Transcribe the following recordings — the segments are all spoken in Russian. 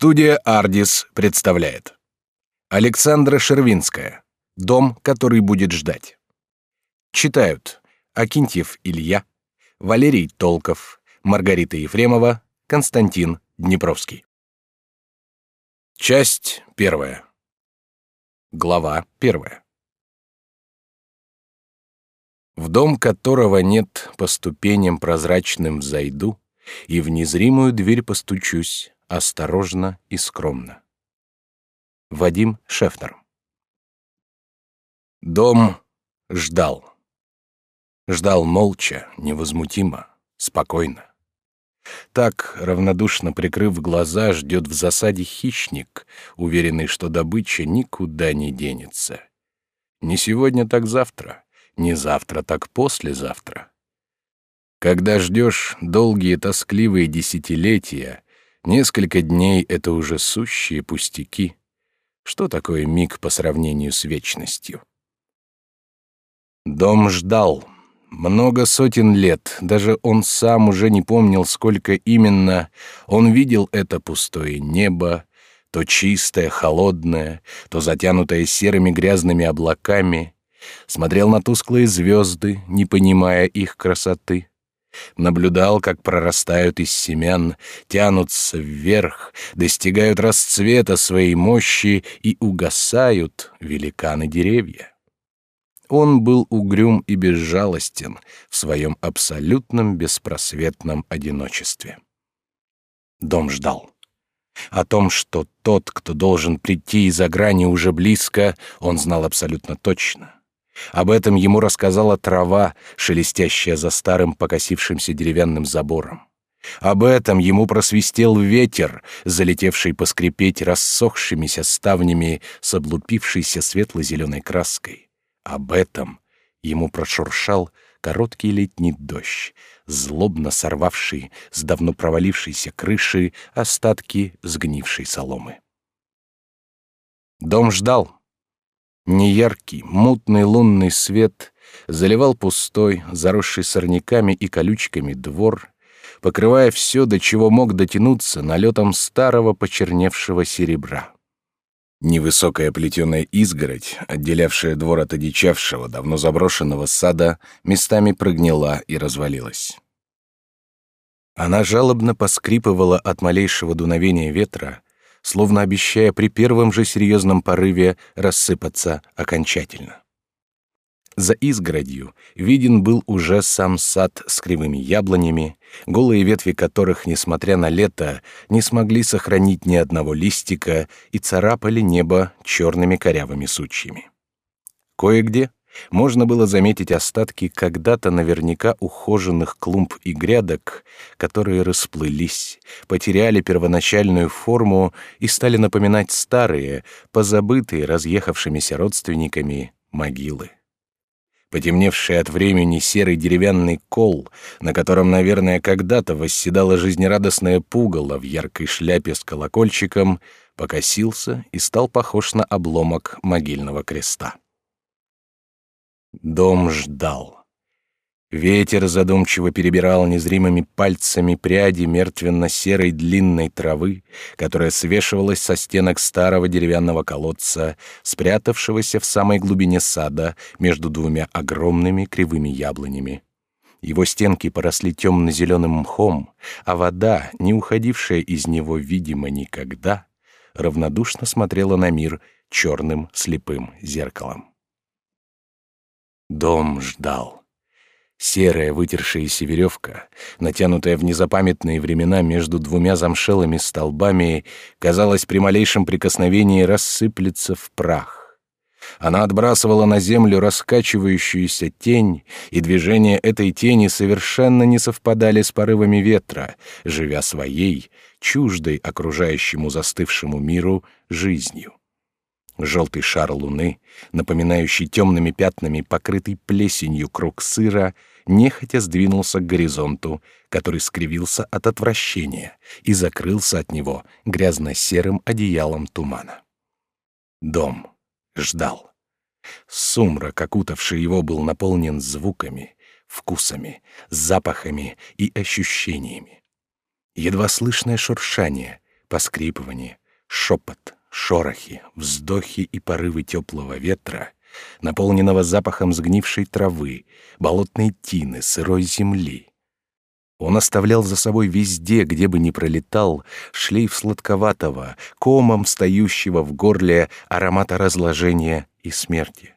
Студия «Ардис» представляет Александра Шервинская «Дом, который будет ждать». Читают Акинтьев Илья, Валерий Толков, Маргарита Ефремова, Константин Днепровский. Часть первая. Глава первая. В дом которого нет по ступеням прозрачным взойду, и в незримую дверь постучусь, осторожно и скромно. Вадим Шефтер. Дом ждал. Ждал молча, невозмутимо, спокойно. Так, равнодушно прикрыв глаза, ждет в засаде хищник, уверенный, что добыча никуда не денется. Не сегодня, так завтра, не завтра, так послезавтра. Когда ждешь долгие тоскливые десятилетия, несколько дней — это уже сущие пустяки. Что такое миг по сравнению с вечностью? Дом ждал. Много сотен лет, даже он сам уже не помнил, сколько именно, он видел это пустое небо, то чистое, холодное, то затянутое серыми грязными облаками, смотрел на тусклые звезды, не понимая их красоты, наблюдал, как прорастают из семян, тянутся вверх, достигают расцвета своей мощи и угасают великаны деревья. Он был угрюм и безжалостен в своем абсолютном беспросветном одиночестве. Дом ждал. О том, что тот, кто должен прийти из-за грани уже близко, он знал абсолютно точно. Об этом ему рассказала трава, шелестящая за старым покосившимся деревянным забором. Об этом ему просвистел ветер, залетевший поскрипеть рассохшимися ставнями с облупившейся светло-зеленой краской. Об этом ему прошуршал короткий летний дождь, злобно сорвавший с давно провалившейся крыши остатки сгнившей соломы. Дом ждал, Неяркий, мутный лунный свет заливал пустой, заросший сорняками и колючками двор, покрывая все, до чего мог дотянуться налетом старого почерневшего серебра. Невысокая плетеная изгородь, отделявшая двор от одичавшего, давно заброшенного сада, местами прогнила и развалилась. Она жалобно поскрипывала от малейшего дуновения ветра, словно обещая при первом же серьезном порыве рассыпаться окончательно. За изгородью виден был уже сам сад с кривыми яблонями, голые ветви которых, несмотря на лето, не смогли сохранить ни одного листика и царапали небо черными корявыми сучьями. Кое-где можно было заметить остатки когда-то наверняка ухоженных клумб и грядок, которые расплылись, потеряли первоначальную форму и стали напоминать старые, позабытые разъехавшимися родственниками могилы. Потемневший от времени серый деревянный кол, на котором, наверное, когда-то восседала жизнерадостная пугало в яркой шляпе с колокольчиком, покосился и стал похож на обломок могильного креста. Дом ждал. Ветер задумчиво перебирал незримыми пальцами пряди мертвенно-серой длинной травы, которая свешивалась со стенок старого деревянного колодца, спрятавшегося в самой глубине сада между двумя огромными кривыми яблонями. Его стенки поросли темно-зеленым мхом, а вода, не уходившая из него, видимо, никогда, равнодушно смотрела на мир черным слепым зеркалом. Дом ждал. Серая вытершаяся веревка, натянутая в незапамятные времена между двумя замшелыми столбами, казалось, при малейшем прикосновении рассыплется в прах. Она отбрасывала на землю раскачивающуюся тень, и движения этой тени совершенно не совпадали с порывами ветра, живя своей, чуждой окружающему застывшему миру, жизнью. Желтый шар луны, напоминающий темными пятнами покрытый плесенью круг сыра, нехотя сдвинулся к горизонту, который скривился от отвращения и закрылся от него грязно-серым одеялом тумана. Дом ждал. Сумрак, окутавший его, был наполнен звуками, вкусами, запахами и ощущениями. Едва слышное шуршание, Поскрипывание, шепот, шорохи, вздохи и порывы теплого ветра, наполненного запахом сгнившей травы, болотной тины, сырой земли. Он оставлял за собой везде, где бы ни пролетал, шлейф сладковатого, комом стоящего в горле аромата разложения и смерти.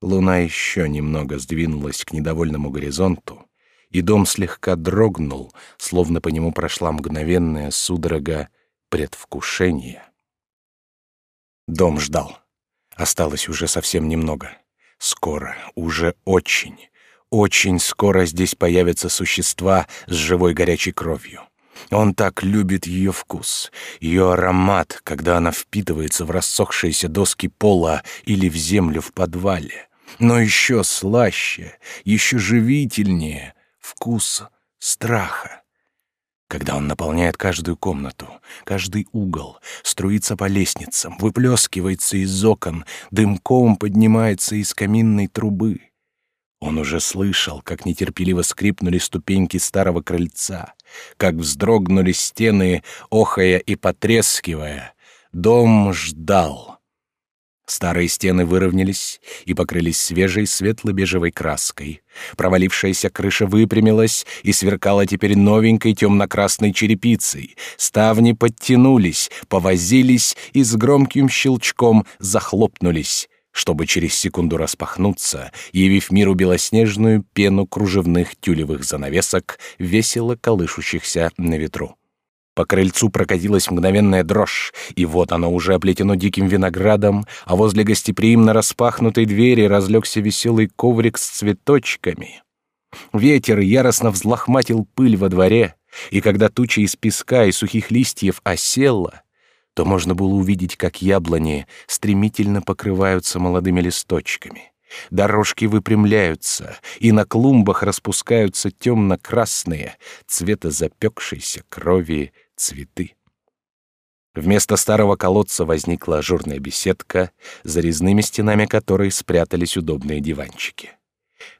Луна еще немного сдвинулась к недовольному горизонту, и дом слегка дрогнул, словно по нему прошла мгновенная судорога предвкушения. Дом ждал. Осталось уже совсем немного. Скоро, уже очень, очень скоро здесь появятся существа с живой горячей кровью. Он так любит ее вкус, ее аромат, когда она впитывается в рассохшиеся доски пола или в землю в подвале. Но еще слаще, еще живительнее вкус страха. Когда он наполняет каждую комнату, каждый угол, струится по лестницам, выплескивается из окон, дымком поднимается из каминной трубы. Он уже слышал, как нетерпеливо скрипнули ступеньки старого крыльца, как вздрогнули стены, охая и потрескивая. Дом ждал. Старые стены выровнялись и покрылись свежей светло-бежевой краской. Провалившаяся крыша выпрямилась и сверкала теперь новенькой темно-красной черепицей. Ставни подтянулись, повозились и с громким щелчком захлопнулись чтобы через секунду распахнуться, явив миру белоснежную пену кружевных тюлевых занавесок, весело колышущихся на ветру. По крыльцу прокатилась мгновенная дрожь, и вот оно уже оплетено диким виноградом, а возле гостеприимно распахнутой двери разлегся веселый коврик с цветочками. Ветер яростно взлохматил пыль во дворе, и когда туча из песка и сухих листьев осела, то можно было увидеть, как яблони стремительно покрываются молодыми листочками. Дорожки выпрямляются, и на клумбах распускаются темно-красные, цвета запекшейся крови цветы. Вместо старого колодца возникла ажурная беседка, за резными стенами которой спрятались удобные диванчики.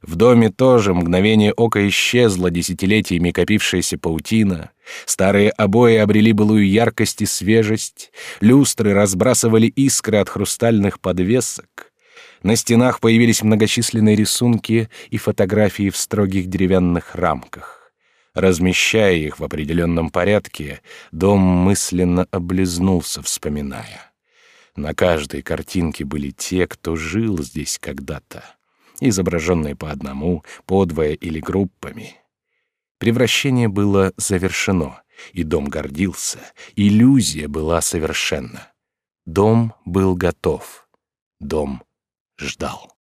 В доме тоже мгновение ока исчезла десятилетиями копившаяся паутина, старые обои обрели былую яркость и свежесть, люстры разбрасывали искры от хрустальных подвесок, на стенах появились многочисленные рисунки и фотографии в строгих деревянных рамках. Размещая их в определенном порядке, дом мысленно облизнулся, вспоминая. На каждой картинке были те, кто жил здесь когда-то изображенные по одному, по двое или группами. Превращение было завершено, и дом гордился, иллюзия была совершенна. Дом был готов, дом ждал.